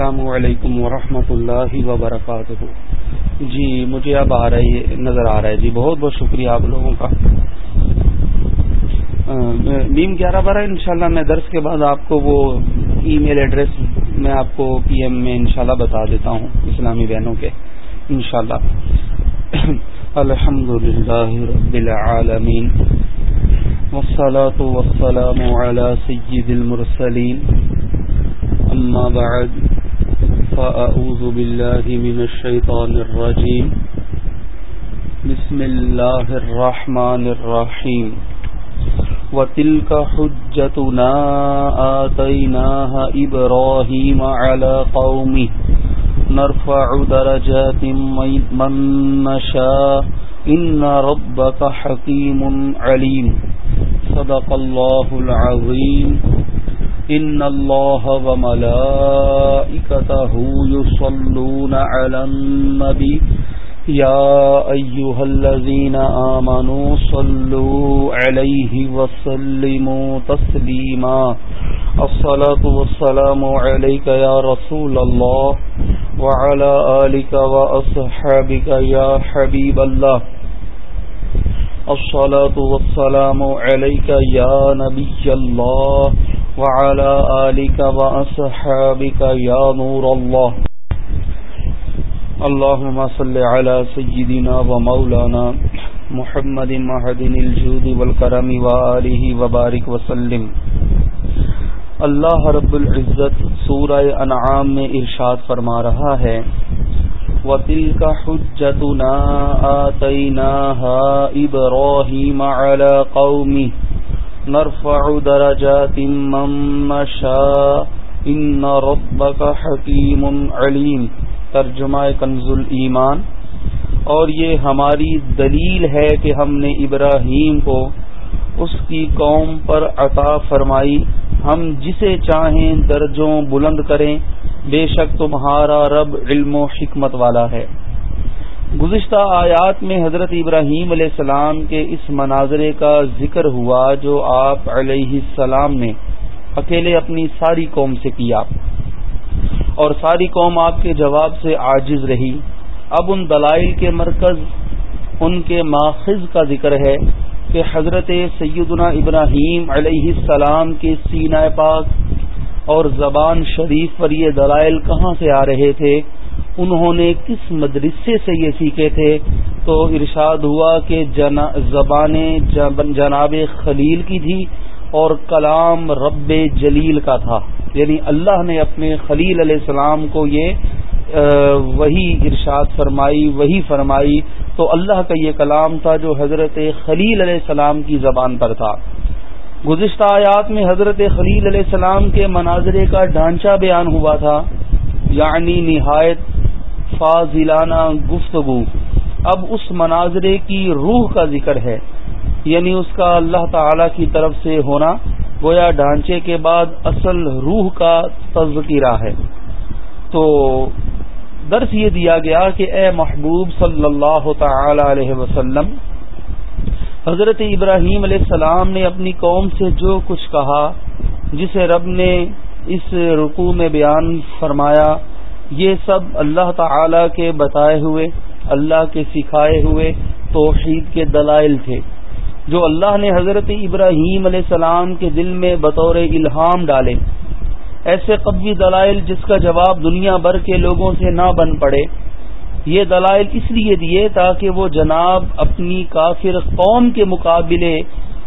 السلام علیکم ورحمۃ اللہ وبرکاتہ۔ جی مجھے اب آ رہی ہے، نظر آ رہا ہے۔ جی بہت بہت شکریہ آپ لوگوں کا۔ نیم گیارہ بارہ انشاءاللہ میں درس کے بعد آپ کو وہ ای میل ایڈریس میں آپ کو پی ایم میں انشاءاللہ بتا دیتا ہوں، اسلامی بہنوں کے۔ انشاءاللہ۔ الحمد للہ رب العالمین۔ والصلاة والسلام على سید المرسلین۔ اما بعد۔ فأعوذ بالله من الشيطان الرجيم. بسم الله الرحمن الرحيم. وتلك حجتنا آتيناها إبراهيم على قومه. نرفع درجات من نشاء. إن ربك حكيم عليم. صدق الله العظيم. ان اللہ وملائکته يصلون على النبي يا ايها الذين امنوا صلوا عليه وسلموا تسليما الصلاه والسلام عليك يا رسول الله وعلى اليك واصحابك يا حبيب الله الصلاه والسلام عليك يا نبي الله وعلى آلك وأصحابك يا نور الله. اللهم صل على سيدنا ومولانا محمد محدن الجود والكرم وآله وبارك وسلم. اللہ رب العزت سورہ انعام میں ارشاد فرما رہا ہے، وَتِلْكَ حُجَّتُنَا آتَيْنَاهَا إِبْرَاهِيمَ عَلَى قَوْمِهِ نرفع درجات من نشاء. ان ربك حکیم علیم ترجمہ کنز ایمان اور یہ ہماری دلیل ہے کہ ہم نے ابراہیم کو اس کی قوم پر عطا فرمائی. ہم جسے چاہیں درجوں بلند کریں. بے شک تمہارا رب علم و حکمت والا ہے. گزشتہ آیات میں حضرت ابراہیم علیہ السلام کے اس مناظرے کا ذکر ہوا جو آپ علیہ السلام نے اکیلے اپنی ساری قوم سے کیا اور ساری قوم آپ کے جواب سے عاجز رہی۔ اب ان دلائل کے مرکز، ان کے ماخذ کا ذکر ہے کہ حضرت سیدنا ابراہیم علیہ السلام کے سینہ پاک اور زبان شریف پر یہ دلائل کہاں سے آ رہے تھے؟ انہوں نے کس مدرسے سے یہ سیکھے تھے تو ارشاد ہوا کہ زبان جناب خلیل کی تھی اور کلام رب جلیل کا تھا۔ یعنی اللہ نے اپنے خلیل علیہ السلام کو یہ وہی ارشاد فرمائی، وہی فرمائی۔ تو اللہ کا یہ کلام تھا جو حضرت خلیل علیہ السلام کی زبان پر تھا۔ گزشتہ آیات میں حضرت خلیل علیہ السلام کے مناظرے کا ڈھانچہ بیان ہوا تھا۔ یعنی نہایت فاضلانہ گفتگو۔ اب اس مناظرے کی روح کا ذکر ہے۔ یعنی اس کا اللہ تعالی کی طرف سے ہونا، گویا ڈھانچے کے بعد اصل روح کا تذکرہ ہے۔ تو درس یہ دیا گیا کہ اے محبوب صلی اللہ تعالی علیہ وسلم، حضرت ابراہیم علیہ السلام نے اپنی قوم سے جو کچھ کہا، جسے رب نے اس رکوع میں بیان فرمایا یہ سب اللہ تعالی کے بتائے ہوئے، اللہ کے سکھائے ہوئے توحید کے دلائل تھے، جو اللہ نے حضرت ابراہیم علیہ السلام کے دل میں بطور الہام ڈالے۔ ایسے قبی دلائل جس کا جواب دنیا بھر کے لوگوں سے نہ بن پڑے۔ یہ دلائل اس لیے دیے تاکہ وہ جناب اپنی کافر قوم کے مقابلے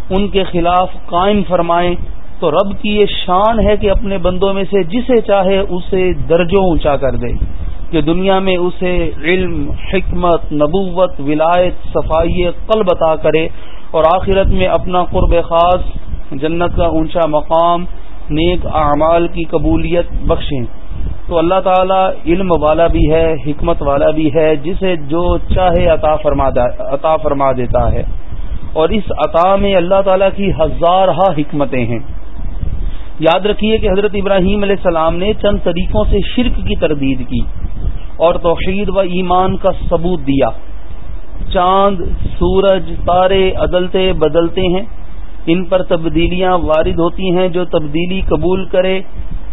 ان کے خلاف قائم فرمائیں تو رب کی یہ شان ہے کہ اپنے بندوں میں سے جسے چاہے اسے درجوں اونچا کر دے، کہ دنیا میں اسے علم، حکمت، نبوت، ولایت، صفائی، قلب عطا کرے اور آخرت میں اپنا قرب خاص، جنت کا اونچا مقام، نیک اعمال کی قبولیت بخشیں۔ تو اللہ تعالیٰ علم والا بھی ہے، حکمت والا بھی ہے، جسے جو چاہے عطا فرما عطا فرما دیتا ہے۔ اور اس عطا میں اللہ تعالیٰ کی ہزارہ حکمتیں ہیں۔ یاد رکھیے کہ حضرت ابراہیم علیہ السلام نے چند طریقوں سے شرک کی تردید کی اور توحید و ایمان کا ثبوت دیا۔ چاند، سورج، تارے عدلتے بدلتے ہیں۔ ان پر تبدیلیاں وارد ہوتی ہیں۔ جو تبدیلی قبول کرے،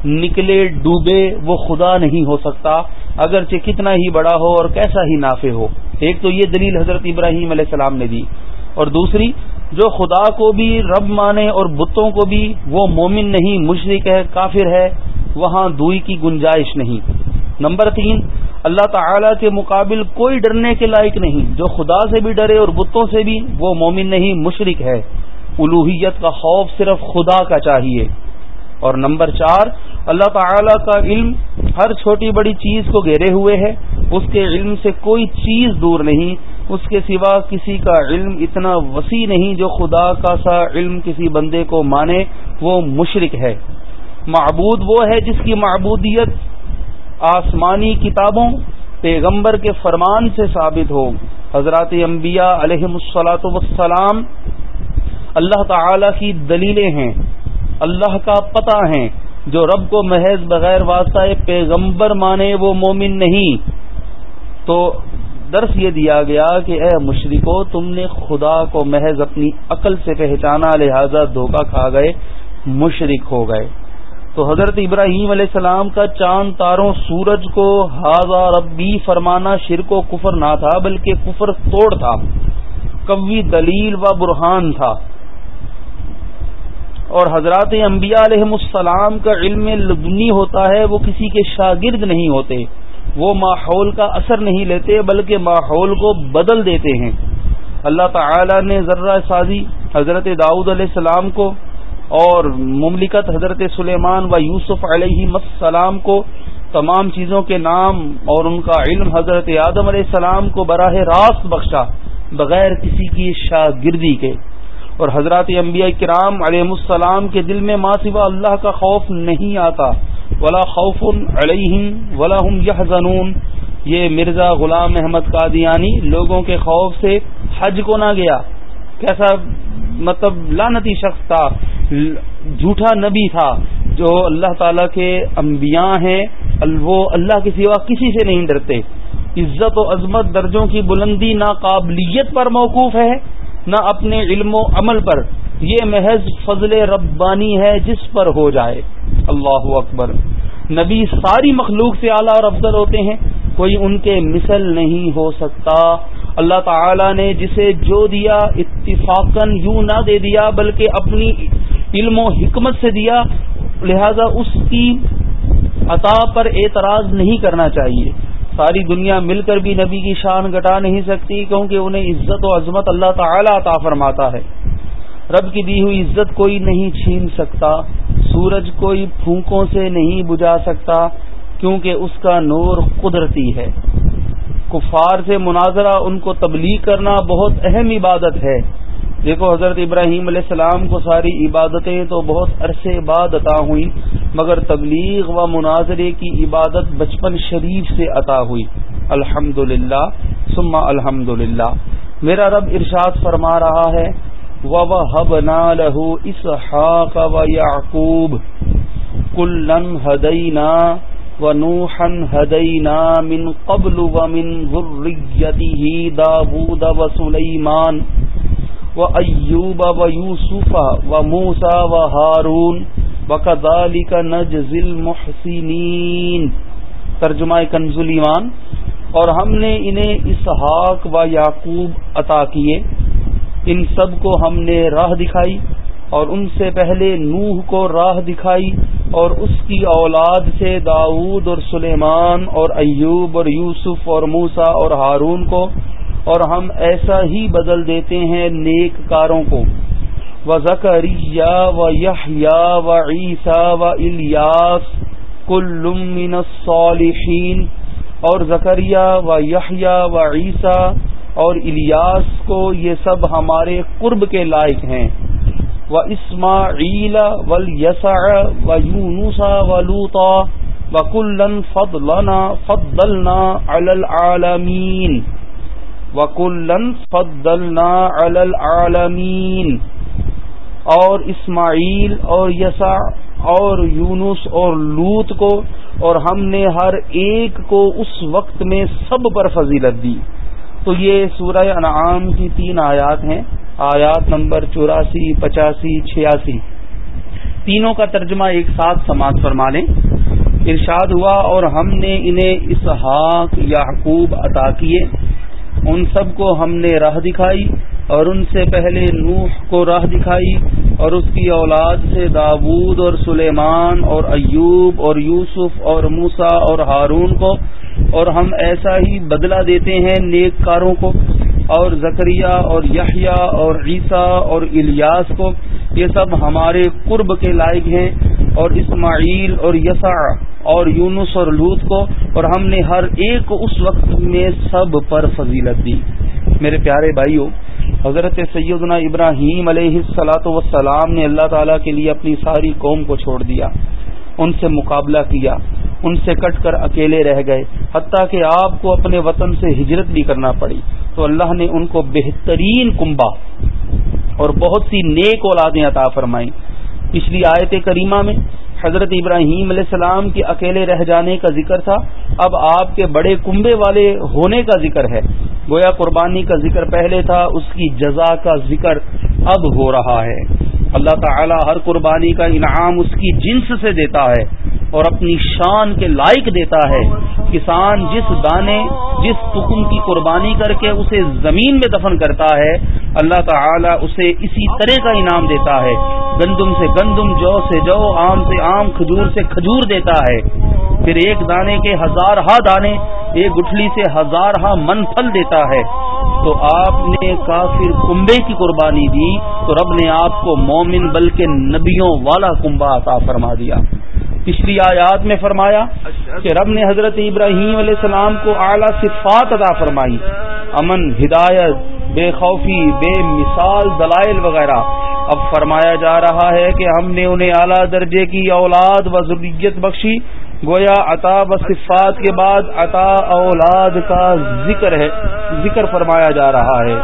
نکلے، ڈوبے، وہ خدا نہیں ہو سکتا۔ اگرچہ کتنا ہی بڑا ہو اور کیسا ہی نافع ہو۔ ایک تو یہ دلیل حضرت ابراہیم علیہ السلام نے دی۔ اور دوسری جو خدا کو بھی، رب مانے اور بتوں کو بھی وہ مومن نہیں مشرق ہے، کافر ہے، وہاں دوئی کی گنجائش نہیں۔ نمبر تین، اللہ تعالی کے مقابل کوئی ڈرنے کے لائق نہیں۔ جو خدا سے بھی ڈرے اور بتوں سے بھی وہ مومن نہیں مشرق ہے۔ الوحیت کا خوف صرف خدا کا چاہیے۔ اور نمبر چار، اللہ تعالی کا علم ہر چھوٹی بڑی چیز کو گھیرے ہوئے ہے۔ اس کے علم سے کوئی چیز دور نہیں۔ اس کے سوا کسی کا علم اتنا وسیع نہیں جو خدا کا سا علم کسی بندے کو مانے، وہ مشرق ہے۔ معبود وہ ہے جس کی معبودیت آسمانی کتابوں، پیغمبر کے فرمان سے ثابت ہو۔ حضرات انبیاء علیہ السلاۃ وسلام اللہ تعالی کی دلیلیں ہیں۔ اللہ کا پتہ ہیں۔ جو رب کو محض بغیر واسطہ پیغمبر مانے وہ مومن نہیں۔ تو درس یہ دیا گیا کہ اے مشرکو، تم نے خدا کو محض اپنی عقل سے پہچانا، لہذا دھوکہ کھا گئے، مشرک ہو گئے۔ تو حضرت ابراہیم علیہ السلام کا چاند تاروں سورج کو ہاضا ربی فرمانا شرک و کفر نہ تھا، بلکہ کفر توڑ تھا کبھی دلیل و برہان تھا۔ اور حضرات انبیاء علیہ السلام کا علم لدنی ہوتا ہے، وہ کسی کے شاگرد نہیں ہوتے۔ وہ ماحول کا اثر نہیں لیتے بلکہ ماحول کو بدل دیتے ہیں۔ اللہ تعالی نے ذرہ سازی حضرت داؤد علیہ السلام کو اور مملکت حضرت سلیمان و یوسف علیہ السلام کو تمام چیزوں کے نام اور ان کا علم حضرت آدم علیہ السلام کو براہ راست بخشا بغیر کسی کی شاگردی کے۔ اور حضرت انبیاء کرام علیہ السلام کے دل میں ماں سوا اللہ کا خوف نہیں آتا۔ ولا خوف علیہم ولا ہم یہ یہ مرزا غلام احمد قادیانی لوگوں کے خوف سے حج کو نہ گیا۔ کیسا مطلب لانتی شخص تھا۔ جھوٹا نبی تھا۔ جو اللہ تعالی کے انبیاء ہیں، وہ اللہ کے سوا کسی سے نہیں ڈرتے۔ عزت و عظمت درجوں کی بلندی نہ قابلیت پر موقوف ہے۔ نہ اپنے علم و عمل پر۔ یہ محض فضل ربانی ہے جس پر ہو جائے۔ اللہ اکبر۔ نبی ساری مخلوق سے اعلیٰ اور افضل ہوتے ہیں۔ کوئی ان کے مثل نہیں ہو سکتا۔ اللہ تعالی نے جسے جو دیا اتفاقن یوں نہ دے دیا، بلکہ اپنی علم و حکمت سے دیا۔ لہذا اس کی عطا پر اعتراض نہیں کرنا چاہیے۔ ساری دنیا مل کر بھی نبی کی شان گٹا نہیں سکتی کیونکہ انہیں عزت و عظمت اللہ تعالی عطا فرماتا ہے۔ رب کی دی ہوئی عزت کوئی نہیں چھین سکتا، سورج کوئی پھونکوں سے نہیں بجھا سکتا کیونکہ اس کا نور قدرتی ہے۔ کفار سے مناظرہ ان کو تبلیغ کرنا بہت اہم عبادت ہے۔ دیکھو حضرت ابراہیم علیہ السلام کو ساری عبادتیں تو بہت عرصے بعد عطا ہوئی مگر تبلیغ و مناظرے کی عبادت بچپن شریف سے عطا ہوئی۔ الحمد للہ سما الحمد للہ میرا رب ارشاد فرما رہا ہے، وَوَهَبْنَا لَهُ إِسْحَاقَ وَيَعْقُوبَ كُلًّا هَدَيْنَا ونوحا هدينا من قبل ومن ذريته داود وسليمان وأيوب ويوسف وموسى وهارون وكذلك نجزي المحسنين۔ ترجمہ کنز ایمان۔ اور ہم نے انہیں اسحاق و یعقوب عطا کیے۔ ان سب کو ہم نے راہ دکھائی۔ اور ان سے پہلے نوح کو راہ دکھائی۔ اور اس کی اولاد سے داود اور سلیمان اور ایوب اور یوسف اور موسا اور ہارون کو۔ اور ہم ایسا ہی بدل دیتے ہیں نیک کاروں کو۔ و زکریہ و یحیا و عیسیٰ و الیاس کل من الصالحین اور زکریہ و یحیا و عیسیٰ اور الیاس کو یہ سب ہمارے قرب کے لائق ہیں۔ و اسماعیل ول یسا و یونسا و لوتا و کلن فضلنا فضلنا علی العالمین و کلن فضلنا علی العالمین اور اسماعیل اور یسا اور یونس اور لوت کو اور ہم نے ہر ایک کو اس وقت میں سب پر فضیلت دی۔ تو یہ سورہ انعام کی تین آیات ہیں۔ آیات نمبر چوراسی، پچاسی، چھیاسی۔ تینوں کا ترجمہ ایک ساتھ سماعت فرما لیں۔ ارشاد ہوا اور ہم نے انہیں اسحاق، یعقوب عطا کیے۔ ان سب کو ہم نے راہ دکھائی۔ اور ان سے پہلے نوح کو راہ دکھائی اور اس کی اولاد سے داود اور سلیمان اور ایوب اور یوسف اور موسا اور ہارون کو اور ہم ایسا ہی بدلہ دیتے ہیں نیک کاروں کو اور زکریہ اور یحییٰ اور عیسیٰ اور الیاس کو۔ یہ سب ہمارے قرب کے لائق ہیں اور اسماعیل اور یسع اور یونس اور لوت کو اور ہم نے ہر ایک اس وقت میں سب پر فضیلت دی۔ میرے پیارے بھائیوں حضرت سیدنا ابراہیم علیہ السلاۃ وسلام نے اللہ تعالیٰ کے لیے اپنی ساری قوم کو چھوڑ دیا، ان سے مقابلہ کیا، ان سے کٹ کر اکیلے رہ گئے، حتیٰ کہ آپ کو اپنے وطن سے ہجرت بھی کرنا پڑی۔ تو اللہ نے ان کو بہترین کنبا اور بہت سی نیک اولادیں عطا فرمائی پچھلی آیت کریمہ میں حضرت ابراہیم علیہ السلام کے اکیلے رہ جانے کا ذکر تھا۔ اب آپ کے بڑے کنبے والے ہونے کا ذکر ہے۔ گویا قربانی کا ذکر پہلے تھا، اس کی جزا کا ذکر اب ہو رہا ہے۔ اللہ تعالی ہر قربانی کا انعام اس کی جنس سے دیتا ہے اور اپنی شان کے لائق دیتا ہے۔ کسان جس دانے، جس تکم کی قربانی کر کے اسے زمین میں دفن کرتا ہے، اللہ تعالی اسے اسی طرح کا انعام دیتا ہے۔ گندم سے گندم، جو سے جو، آم سے آم، کھجور سے کھجور دیتا ہے۔ پھر ایک دانے کے ہزار ہا دانے ایک گٹھلی سے ہزار ہا من پھل دیتا ہے۔ تو آپ نے کافر کنبے کی قربانی دی، تو رب نے آپ کو مومن بلکہ نبیوں والا کنبا عطا فرما دیا۔ پچھلی آیات میں فرمایا کہ رب نے حضرت ابراہیم علیہ السلام کو اعلیٰ صفات ادا فرمائی۔ امن، ہدایت، بے خوفی، بے مثال، دلائل وغیرہ۔ اب فرمایا جا رہا ہے کہ ہم نے انہیں اعلیٰ درجے کی اولاد و ضروریت بخشی۔ گویا عطا و صفات کے بعد عطا اولاد کا ذکر ہے، ذکر فرمایا جا رہا ہے۔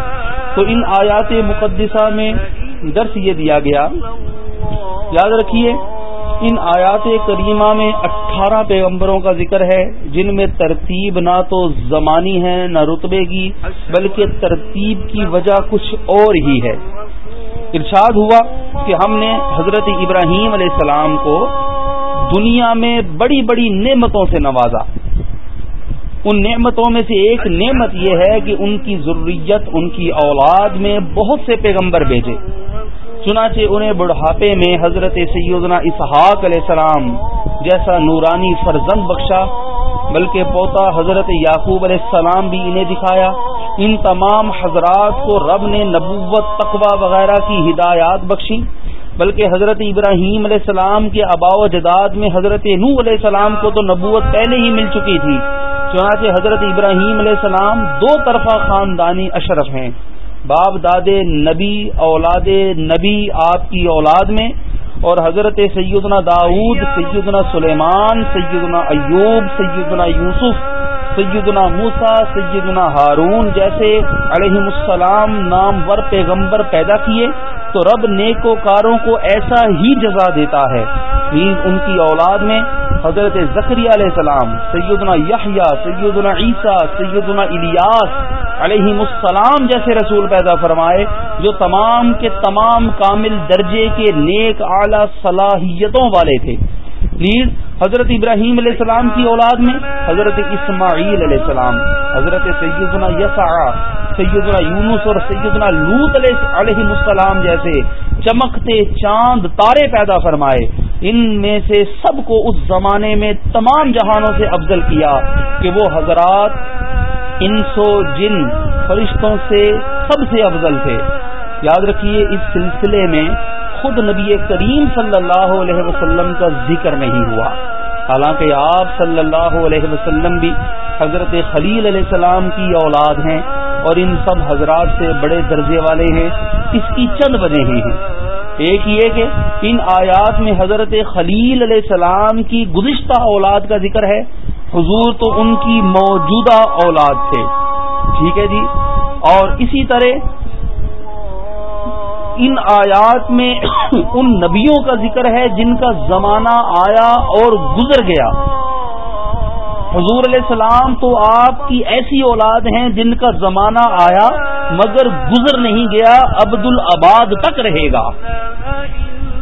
تو ان آیات مقدسہ میں درس یہ دیا گیا۔ یاد رکھیے، ان آیات کریمہ میں اٹھارہ پیغمبروں کا ذکر ہے، جن میں ترتیب نہ تو زمانی ہے نہ رتبے کی، بلکہ ترتیب کی وجہ کچھ اور ہی ہے۔ ارشاد ہوا کہ ہم نے حضرت ابراہیم علیہ السلام کو دنیا میں بڑی بڑی نعمتوں سے نوازا۔ ان نعمتوں میں سے ایک نعمت یہ ہے کہ ان کی ضروریت ان کی اولاد میں بہت سے پیغمبر بھیجے۔ چنانچہ انہیں بڑھاپے میں حضرت سیدنا اسحاق علیہ السلام جیسا نورانی فرزند بخشا، بلکہ پوتا حضرت یعقوب علیہ السلام بھی انہیں دکھایا۔ ان تمام حضرات کو رب نے نبوت، تقوی وغیرہ کی ہدایات بخشی بلکہ حضرت ابراہیم علیہ السلام کے اباء و جداد میں حضرت نو علیہ السلام کو تو نبوت پہلے ہی مل چکی تھی۔ چنانچہ حضرت ابراہیم علیہ السلام دو طرفہ خاندانی اشرف ہیں۔ باپ، داد نبی، اولاد نبی، آپ کی اولاد میں۔ اور حضرت سیدنا داود سیدنا سلیمان، سیدنا ایوب، سیدنا یوسف، سیدنا موسا سیدنا ہارون جیسے علیہ السلام نامور پیغمبر پیدا کیے۔ تو رب نیکوکاروں کو ایسا ہی جزا دیتا ہے۔ ان کی اولاد میں حضرت ذکری علیہ السلام، سیدنا یحییٰ، سیدنا عیسیٰ، سیدنا الیاس علیہ السلام جیسے رسول پیدا فرمائے، جو تمام کے تمام کامل درجے کے نیک اعلی صلاحیتوں والے تھے۔ پلیز حضرت ابراہیم علیہ السلام کی اولاد میں، حضرت اسماعیل علیہ السلام، حضرت سیدنا یسع سیدنا یونس اور سیدنا لوت علیہ السلام جیسے چمکتے چاند تارے پیدا فرمائے۔ ان میں سے سب کو اس زمانے میں تمام جہانوں سے افضل کیا کہ وہ حضرات انسو جن فرشتوں سے سب سے افضل تھے۔ یاد رکھیے، اس سلسلے میں خود نبی کریم صلی اللہ علیہ وسلم کا ذکر نہیں ہوا۔ حالانکہ آپ صلی اللہ علیہ وسلم بھی حضرت خلیل علیہ السلام کی اولاد ہیں اور ان سب حضرات سے بڑے درجے والے ہیں، اس کی چند وجہ ہیں۔ ایک یہ کہ ان آیات میں حضرت خلیل علیہ السلام کی گزشتہ اولاد کا ذکر ہے۔ حضور تو ان کی موجودہ اولاد تھے۔ ٹھیک ہے جی۔ اور اسی طرح ان آیات میں ان نبیوں کا ذکر ہے جن کا زمانہ آیا اور گزر گیا۔ حضور علیہ السلام تو آپ کی ایسی اولاد ہیں جن کا زمانہ آیا مگر گزر نہیں گیا عبد العباد تک رہے گا۔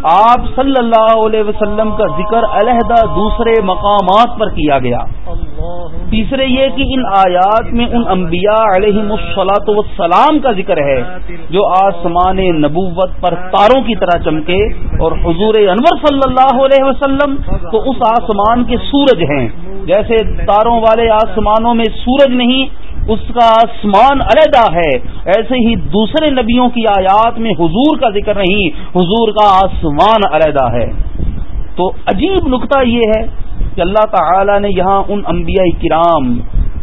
آپ صلی اللہ علیہ وسلم کا ذکر علیحدہ دوسرے مقامات پر کیا گیا۔ تیسرے یہ کہ ان آیات میں ان انبیاء علیہ مسلاط وسلام کا ذکر ہے، جو آسمان نبوت پر تاروں کی طرح چمکے اور حضور انور صلی اللہ علیہ وسلم تو اس آسمان کے سورج ہیں۔ جیسے تاروں والے آسمانوں میں سورج نہیں، اس کا آسمان علیحدہ ہے۔ ایسے ہی دوسرے نبیوں کی آیات میں حضور کا ذکر نہیں، حضور کا آسمان علیحدہ ہے۔ تو عجیب نقطہ یہ ہے کہ اللہ تعالی نے یہاں ان انبیاء کرام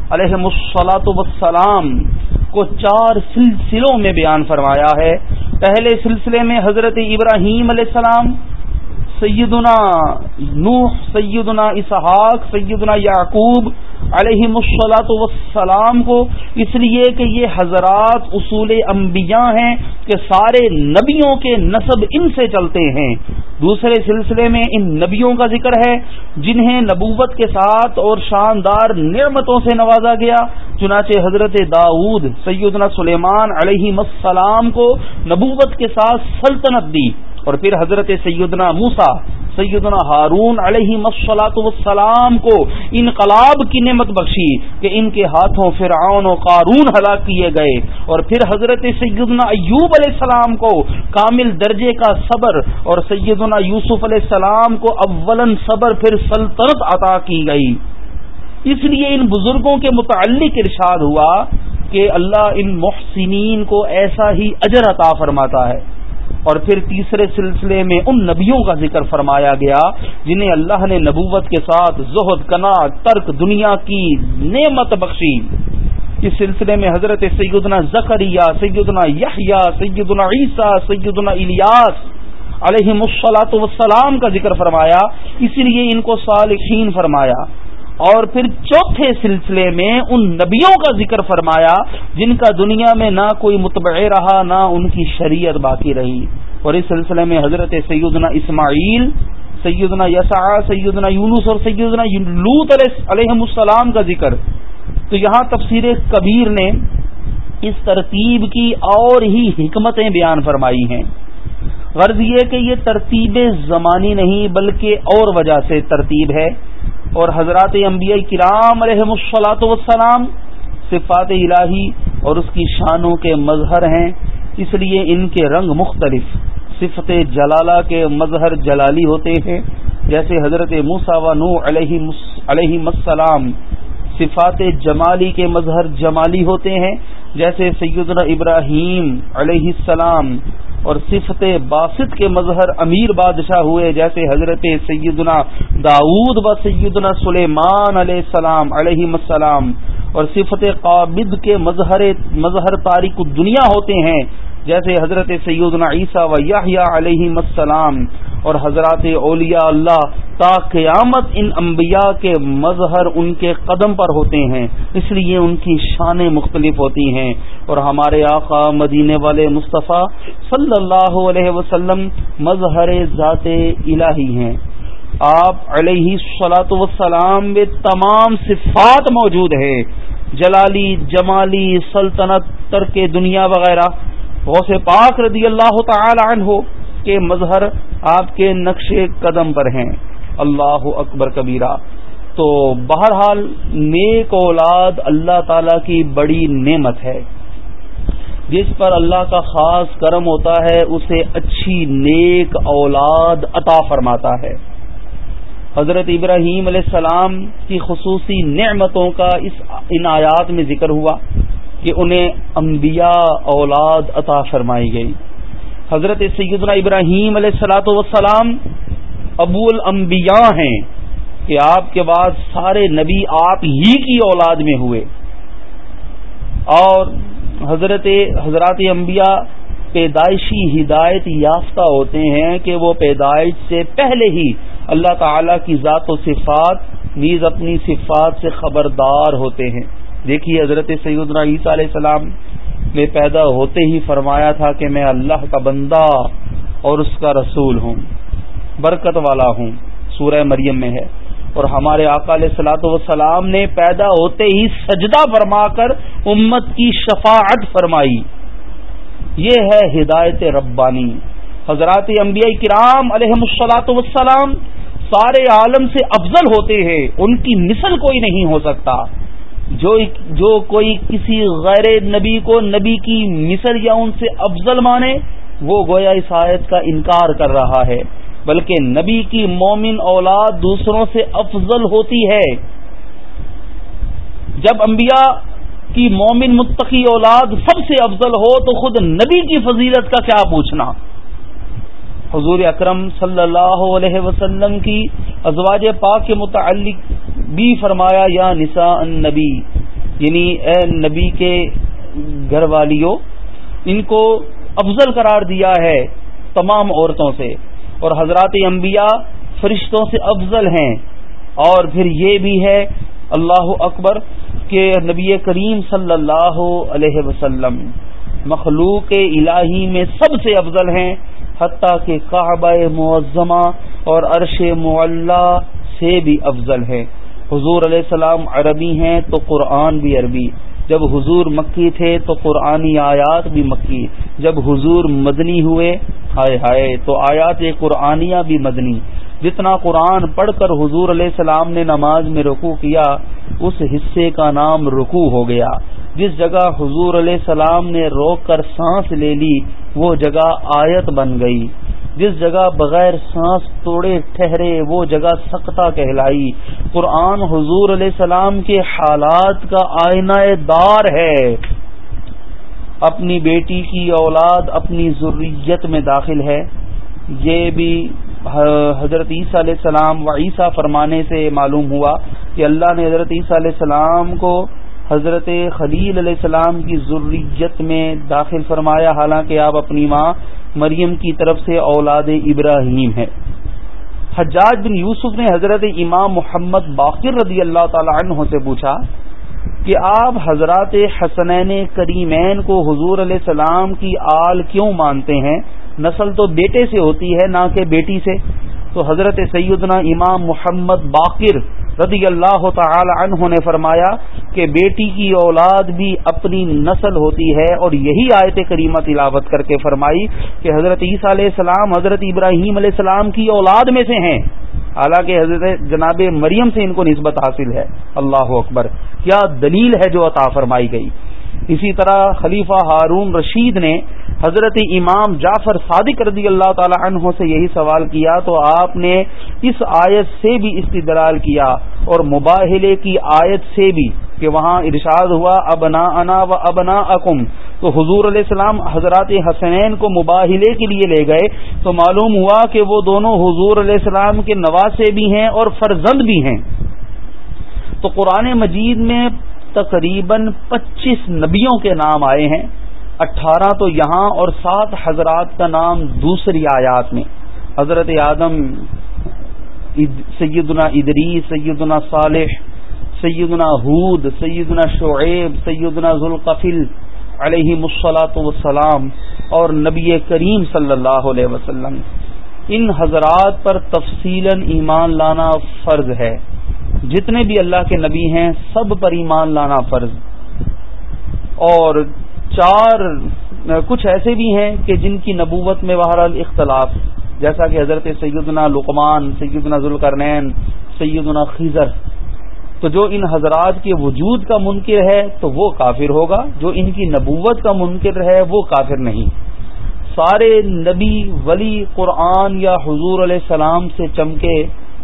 علیہ مسلاط وسلام کو چار سلسلوں میں بیان فرمایا ہے۔ پہلے سلسلے میں حضرت ابراہیم علیہ السلام سیدنا نوح، سیدنا اسحاق، سیدنا یعقوب علیہ مسلاط وسلام کو۔ اس لیے کہ یہ حضرات اصول انبیاء ہیں کہ سارے نبیوں کے نصب ان سے چلتے ہیں۔ دوسرے سلسلے میں ان نبیوں کا ذکر ہے، جنہیں نبوت کے ساتھ اور شاندار نعمتوں سے نوازا گیا۔ چنانچہ حضرت داود سیدنا سلیمان علیہ السلام کو نبوت کے ساتھ سلطنت دی۔ اور پھر حضرت سیدنا موسا سیدنا ہارون علیہ مسلاط والسلام کو انقلاب کی نعمت بخشی کہ ان کے ہاتھوں فرعون و قارون ہلاک کیے گئے۔ اور پھر حضرت سیدنا ایوب علیہ السلام کو کامل درجے کا صبر اور سیدنا یوسف علیہ السلام کو اولن صبر پھر سلطنت عطا کی گئی۔ اس لیے ان بزرگوں کے متعلق ارشاد ہوا کہ اللہ ان محسنین کو ایسا ہی اجر عطا فرماتا ہے۔ اور پھر تیسرے سلسلے میں ان نبیوں کا ذکر فرمایا گیا جنہیں اللہ نے نبوت کے ساتھ زہد، کنا، ترک، دنیا کی نعمت بخشی۔ اس سلسلے میں حضرت سیدنا زکریہ سیدنا یحییٰ سیدنا عیسیٰ، سیدنا الیاس علیہ مسلاط وسلام کا ذکر فرمایا۔ اسی لیے ان کو صالحین فرمایا۔ اور پھر چوتھے سلسلے میں ان نبیوں کا ذکر فرمایا جن کا دنیا میں نہ کوئی متبع رہا، نہ ان کی شریعت باقی رہی۔ اور اس سلسلے میں حضرت سیدنا اسماعیل، سیدنا یسا سیدنا یونس اور سیدنا لوت علیہ السلام کا ذکر۔ تو یہاں تفسیر کبیر نے اس ترتیب کی اور ہی حکمتیں بیان فرمائی ہیں۔ غرض یہ کہ یہ ترتیب زمانی نہیں، بلکہ اور وجہ سے ترتیب ہے۔ اور حضرات انبیاء کرام علیہ مسلاط وسلام صفات الہی اور اس کی شانوں کے مظہر ہیں، اس لیے ان کے رنگ مختلف، صفت جلالہ کے مظہر جلالی ہوتے ہیں۔ جیسے حضرت و نو علیہ علیہ السلام صفات جمالی کے مظہر جمالی ہوتے ہیں۔ جیسے سیدنا ابراہیم علیہ السلام اور صفت باسط کے مظہر امیر بادشاہ ہوئے، جیسے حضرت سیدنا داود و سیدنا سلیمان علیہ السلام علیہ السلام۔ اور صفت قابد کے مظہر مظہر تاریخ دنیا ہوتے ہیں، جیسے حضرت سیدنا عیسیٰ و یحییٰ علیہ السلام۔ اور حضرات اولیاء اللہ تا قیامت ان انبیاء کے مظہر ان کے قدم پر ہوتے ہیں، اس لیے ان کی شانیں مختلف ہوتی ہیں۔ اور ہمارے آقا مدینے والے مصطفیٰ صلی اللہ علیہ وسلم مظہر ذات الہی ہیں۔ آپ علیہ صلاۃ وسلام میں تمام صفات موجود ہیں۔ جلالی، جمالی، سلطنت، ترک دنیا وغیرہ۔ غوث پاک رضی اللہ تعالی عنہ کے مظہر آپ کے نقش قدم پر ہیں۔ اللہ اکبر کبیرہ۔ تو بہرحال نیک اولاد اللہ تعالی کی بڑی نعمت ہے۔ جس پر اللہ کا خاص کرم ہوتا ہے، اسے اچھی نیک اولاد عطا فرماتا ہے۔ حضرت ابراہیم علیہ السلام کی خصوصی نعمتوں کا اس ان آیات میں ذکر ہوا کہ انہیں انبیاء اولاد عطا فرمائی گئی۔ حضرت سیدنا ابراہیم علیہ السلاۃ وسلام ابو الانبیاء ہیں کہ آپ کے بعد سارے نبی آپ ہی کی اولاد میں ہوئے۔ اور حضرت حضرات انبیاء پیدائشی ہدایت یافتہ ہوتے ہیں کہ وہ پیدائش سے پہلے ہی اللہ تعالی کی ذات و صفات نیز اپنی صفات سے خبردار ہوتے ہیں۔ دیکھیے حضرت سیدنا عیسیٰ علیہ السلام نے پیدا ہوتے ہی فرمایا تھا کہ میں اللہ کا بندہ اور اس کا رسول ہوں، برکت والا ہوں، سورہ مریم میں ہے۔ اور ہمارے آقا علیہ سلاۃ وسلام نے پیدا ہوتے ہی سجدہ فرما کر امت کی شفاعت فرمائی۔ یہ ہے ہدایت ربانی۔ حضرات انبیاء کرام علیہ السلاۃ وسلام سارے عالم سے افضل ہوتے ہیں، ان کی مثل کوئی نہیں ہو سکتا۔ جو جو کوئی کسی غیر نبی کو نبی کی مثل یا ان سے افضل مانے، وہ گویا اس آیت کا انکار کر رہا ہے۔ بلکہ نبی کی مومن اولاد دوسروں سے افضل ہوتی ہے۔ جب انبیاء کی مومن متقی اولاد سب سے افضل ہو، تو خود نبی کی فضیلت کا کیا پوچھنا؟ حضور اکرم صلی اللہ علیہ وسلم کی ازواج پاک کے متعلق بھی فرمایا، یا نساء النبی یعنی اے نبی کے گھر والیوں، ان کو افضل قرار دیا ہے تمام عورتوں سے۔ اور حضرات انبیاء فرشتوں سے افضل ہیں۔ اور پھر یہ بھی ہے اللہ اکبر کہ نبی کریم صلی اللہ علیہ وسلم مخلوق الہی میں سب سے افضل ہیں۔ حتیٰ کہ کعبہ معظمہ اور عرش معلّہ سے بھی افضل ہے۔ حضور علیہ السلام عربی ہیں تو قرآن بھی عربی، جب حضور مکی تھے تو قرآنی آیات بھی مکی، جب حضور مدنی ہوئے، ہائے ہائے، تو آیات قرآنیہ بھی مدنی۔ جتنا قرآن پڑھ کر حضور علیہ السلام نے نماز میں رکو کیا، اس حصے کا نام رکو ہو گیا۔ جس جگہ حضور علیہ السلام نے روک کر سانس لے لی وہ جگہ آیت بن گئی۔ جس جگہ بغیر سانس توڑے ٹھہرے، وہ جگہ سکتا کہلائی۔ قرآن حضور علیہ السلام کے حالات کا آئینہ دار ہے۔ اپنی بیٹی کی اولاد اپنی ضروریت میں داخل ہے۔ یہ بھی حضرت عیسیٰ علیہ السلام و عیسیٰ فرمانے سے معلوم ہوا کہ اللہ نے حضرت عیسیٰ علیہ السلام کو حضرت خلیل علیہ السلام کی ضروریت میں داخل فرمایا، حالانکہ آپ اپنی ماں مریم کی طرف سے اولاد ابراہیم ہے حجاج بن یوسف نے حضرت امام محمد باقر رضی اللہ تعالی عنہ سے پوچھا کہ آپ حضرات حسنین کریمین کو حضور علیہ السلام کی آل کیوں مانتے ہیں؟ نسل تو بیٹے سے ہوتی ہے، نہ کہ بیٹی سے۔ تو حضرت سیدنا امام محمد باقر رضی اللہ تعالی عنہ نے فرمایا کہ بیٹی کی اولاد بھی اپنی نسل ہوتی ہے اور یہی آیت کریمہ تلاوت کر کے فرمائی کہ حضرت عیسیٰ علیہ السلام، حضرت ابراہیم علیہ السلام کی اولاد میں سے ہیں۔ حالانکہ حضرت جناب مریم سے ان کو نسبت حاصل ہے۔ اللہ اکبر۔ کیا دلیل ہے جو عطا فرمائی گئی؟ اسی طرح خلیفہ ہارون رشید نے حضرت امام جعفر صادق رضی اللہ تعالی عنہ سے یہی سوال کیا، تو آپ نے اس آیت سے بھی استدلال کیا اور مباحلے کی آیت سے بھی کہ وہاں ارشاد ہوا ابنا انا و ابنا اکم تو حضور علیہ السلام حضرات حسنین کو مباحلے کے لیے لے گئے، تو معلوم ہوا کہ وہ دونوں حضور علیہ السلام کے نواسے بھی ہیں اور فرزند بھی ہیں۔ تو قرآن مجید میں تقریباً پچیس نبیوں کے نام آئے ہیں۔ اٹھارہ تو یہاں اور سات حضرات کا نام دوسری آیات میں۔ حضرت آدم سیدنا ادری سیدنا صالح، سیدنا حود سیدنا شعیب، سیدنا ذوالقفل علیہ مسلاۃ وسلام اور نبی کریم صلی اللہ علیہ وسلم۔ ان حضرات پر تفصیل ایمان لانا فرض ہے۔ جتنے بھی اللہ کے نبی ہیں، سب پر ایمان لانا فرض۔ اور چار، کچھ ایسے بھی ہیں کہ جن کی نبوت میں بہرحال اختلاف۔ جیسا کہ حضرت سیدنا لقمان، سیدنا ذوالکرنین سیدنا خیزر تو جو ان حضرات کے وجود کا منکر ہے، تو وہ کافر ہوگا۔ جو ان کی نبوت کا منکر ہے، وہ کافر نہیں۔ سارے نبی، ولی، قرآن یا حضور علیہ السلام سے چمکے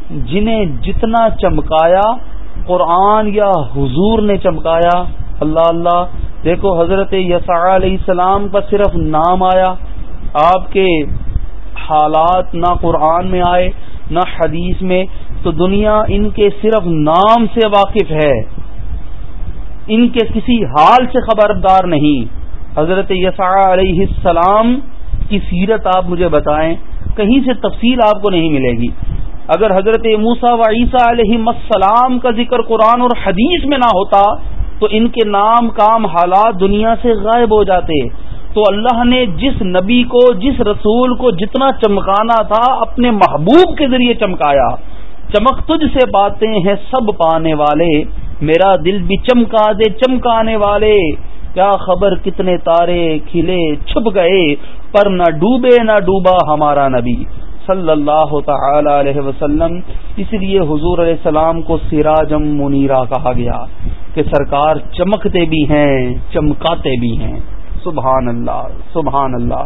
جنہیں جتنا چمکایا قرآن یا حضور نے چمکایا، اللہ اللہ، دیکھو حضرت یسع علیہ السلام کا صرف نام آیا، آپ کے حالات نہ قرآن میں آئے، نہ حدیث میں، تو دنیا ان کے صرف نام سے واقف ہے۔ ان کے کسی حال سے خبردار نہیں۔ حضرت یسع علیہ السلام کی سیرت آپ مجھے بتائیں، کہیں سے تفصیل آپ کو نہیں ملے گی۔ اگر حضرت موسا و عیسیٰ علیہ السلام کا ذکر قرآن اور حدیث میں نہ ہوتا، تو ان کے نام کام حالات دنیا سے غائب ہو جاتے۔ تو اللہ نے جس نبی کو، جس رسول کو جتنا چمکانا تھا، اپنے محبوب کے ذریعے چمکایا۔ چمک تجھ سے باتیں ہیں سب پانے والے، میرا دل بھی چمکا دے چمکانے والے۔ کیا خبر کتنے تارے کھلے چھپ گئے، پر نہ ڈوبے نہ ڈوبا ہمارا نبی۔ صلی اللہ تعالی علیہ وسلم، اس لیے حضور علیہ السلام کو سراجم منیرا کہا گیا کہ سرکار چمکتے بھی ہیں، چمکاتے بھی ہیں۔ سبحان اللہ سبحان اللہ۔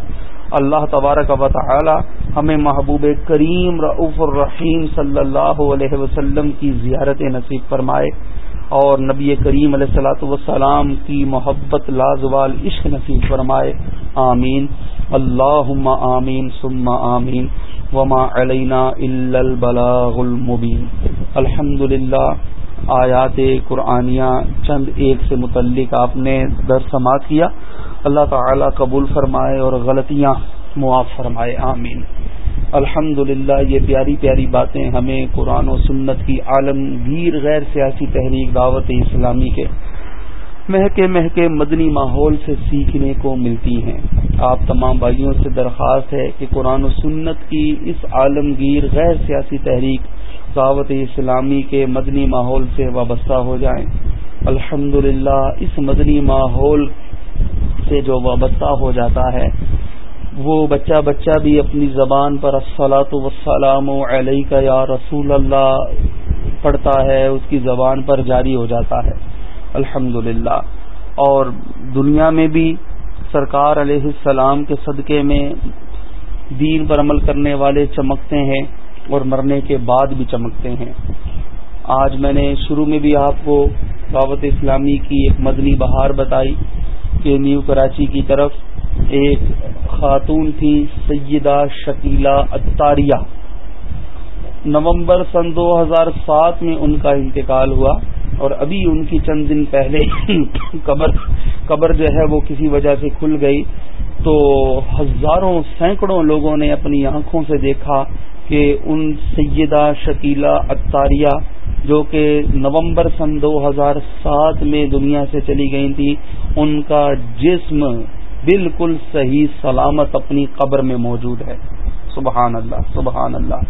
اللہ تبارک و تعالی ہمیں محبوب کریم رعف الرحیم صلی اللہ علیہ وسلم کی زیارت نصیب فرمائے اور نبی کریم علیہ السلاۃ وسلام کی محبت، لازوال عشق نصیب فرمائے۔ آمین۔ اللہ آمین، ثم آمین. وما علینا البلاغ المبین. الحمد للہ آیات قرآنیہ چند ایک سے متعلق آپ نے در سماعت کیا۔ اللہ تعالی قبول فرمائے اور غلطیاں معاف فرمائے، آمین۔ الحمد یہ پیاری پیاری باتیں ہمیں قرآن و سنت کی عالمگیر غیر سیاسی تحریک دعوت اسلامی کے مہکے مہکے مدنی ماحول سے سیکھنے کو ملتی ہیں۔ آپ تمام بھائیوں سے درخواست ہے کہ قرآن و سنت کی اس عالمگیر غیر سیاسی تحریک دعوت اسلامی کے مدنی ماحول سے وابستہ ہو جائیں الحمد اس مدنی ماحول سے جو وابستہ ہو جاتا ہے، وہ بچہ بچہ بھی اپنی زبان پر السلاۃ وسلام علیہ یا رسول اللہ پڑھتا ہے، اس کی زبان پر جاری ہو جاتا ہے۔ الحمد اور دنیا میں بھی سرکار علیہ السلام کے صدقے میں دین پر عمل کرنے والے چمکتے ہیں اور مرنے کے بعد بھی چمکتے ہیں۔ آج میں نے شروع میں بھی آپ کو دعوت اسلامی کی ایک مدنی بہار بتائی کہ نیو کراچی کی طرف ایک خاتون تھی، سیدہ شکیلا اتاریہ نومبر سن دو ہزار سات میں ان کا انتقال ہوا۔ اور ابھی ان کی چند دن پہلے قبر قبر جو ہے وہ کسی وجہ سے کھل گئی۔ تو ہزاروں، سینکڑوں لوگوں نے اپنی آنکھوں سے دیکھا کہ ان سیدہ شکیلا اتاریہ جو کہ نومبر سن دو ہزار سات میں دنیا سے چلی گئی تھی ان کا جسم بالکل صحیح سلامت اپنی قبر میں موجود ہے۔ سبحان اللہ سبحان اللہ۔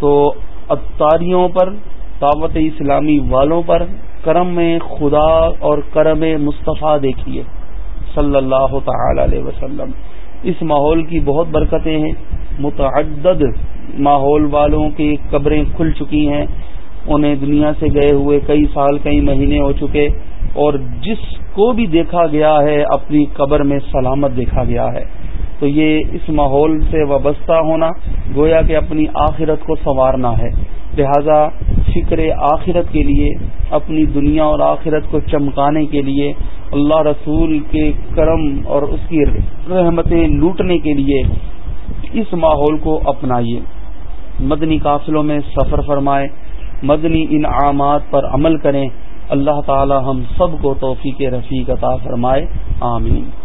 تو اتاریوں پر دعوت اسلامی والوں پر کرم میں خدا اور کرم مصطفیٰ دیکھیے، صلی اللہ تعالی علیہ وسلم۔ اس ماحول کی بہت برکتیں ہیں۔ متعدد ماحول والوں کی قبریں کھل چکی ہیں۔ انہیں دنیا سے گئے ہوئے کئی سال، کئی مہینے ہو چکے اور جس کو بھی دیکھا گیا ہے، اپنی قبر میں سلامت دیکھا گیا ہے۔ تو یہ اس ماحول سے وابستہ ہونا گویا کہ اپنی آخرت کو سنوارنا ہے۔ لہذا فکر آخرت کے لیے، اپنی دنیا اور آخرت کو چمکانے کے لیے، اللہ رسول کے کرم اور اس کی رحمتیں لوٹنے کے لیے اس ماحول کو اپنائیے۔ مدنی قافلوں میں سفر فرمائے، مدنی انعامات پر عمل کریں، اللہ تعالی ہم سب کو توفیق رفیق عطا فرمائے۔ آمین۔